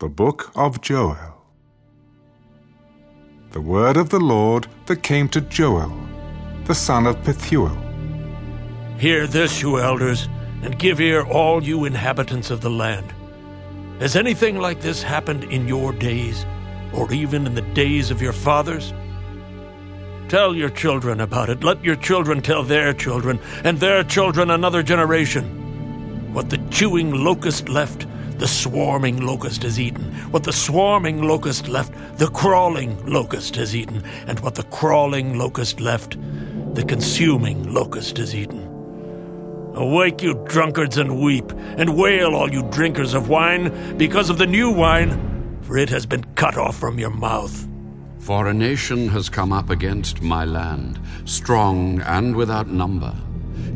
The Book of Joel. The word of the Lord that came to Joel, the son of Pethuel. Hear this, you elders, and give ear, all you inhabitants of the land. Has anything like this happened in your days, or even in the days of your fathers? Tell your children about it. Let your children tell their children, and their children another generation. What the chewing locust left, the swarming locust has eaten. What the swarming locust left, the crawling locust has eaten. And what the crawling locust left, the consuming locust has eaten. Awake, you drunkards, and weep, and wail, all you drinkers of wine, because of the new wine, for it has been cut off from your mouth. For a nation has come up against my land, strong and without number.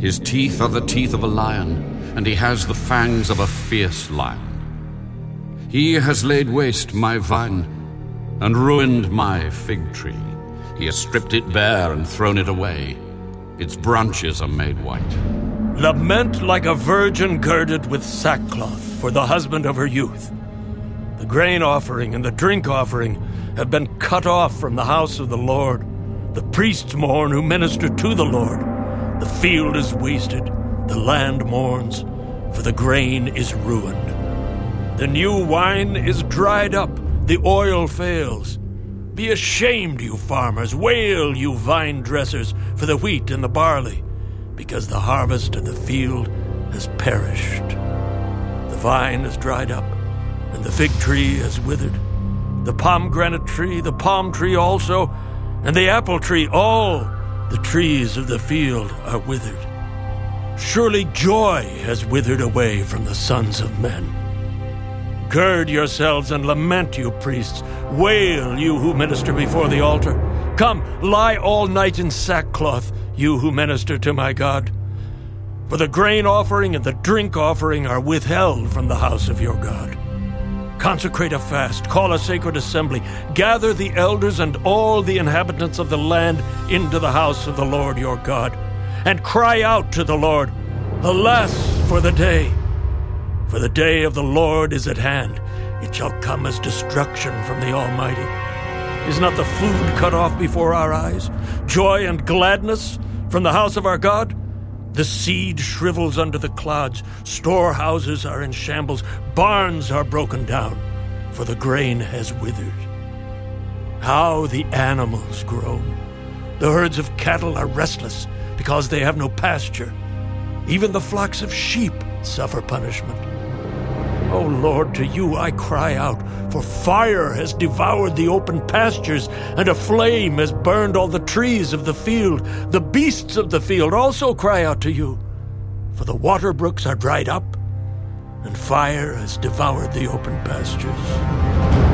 His teeth are the teeth of a lion, and he has the fangs of a fierce lion. He has laid waste my vine and ruined my fig tree. He has stripped it bare and thrown it away. Its branches are made white. Lament like a virgin girded with sackcloth for the husband of her youth. The grain offering and the drink offering have been cut off from the house of the Lord. The priests mourn who minister to the Lord. The field is wasted, the land mourns, for the grain is ruined. The new wine is dried up, the oil fails. Be ashamed, you farmers, wail, you vine dressers, for the wheat and the barley, because the harvest of the field has perished. The vine is dried up, and the fig tree has withered. The pomegranate tree, the palm tree also, and the apple tree, all the trees of the field are withered. Surely joy has withered away from the sons of men. Gird yourselves and lament, you priests. Wail, you who minister before the altar. Come, lie all night in sackcloth, you who minister to my God. For the grain offering and the drink offering are withheld from the house of your God. Consecrate a fast, call a sacred assembly, gather the elders and all the inhabitants of the land into the house of the Lord your God, and cry out to the Lord, Alas for the day! For the day of the Lord is at hand. It shall come as destruction from the Almighty. Is not the food cut off before our eyes? Joy and gladness from the house of our God? The seed shrivels under the clods, storehouses are in shambles, barns are broken down, for the grain has withered. How the animals groan! The herds of cattle are restless because they have no pasture. Even the flocks of sheep suffer punishment. O Lord, to you I cry out, for fire has devoured the open pastures, and a flame has burned all the trees of the field. The beasts of the field also cry out to you, for the water brooks are dried up, and fire has devoured the open pastures.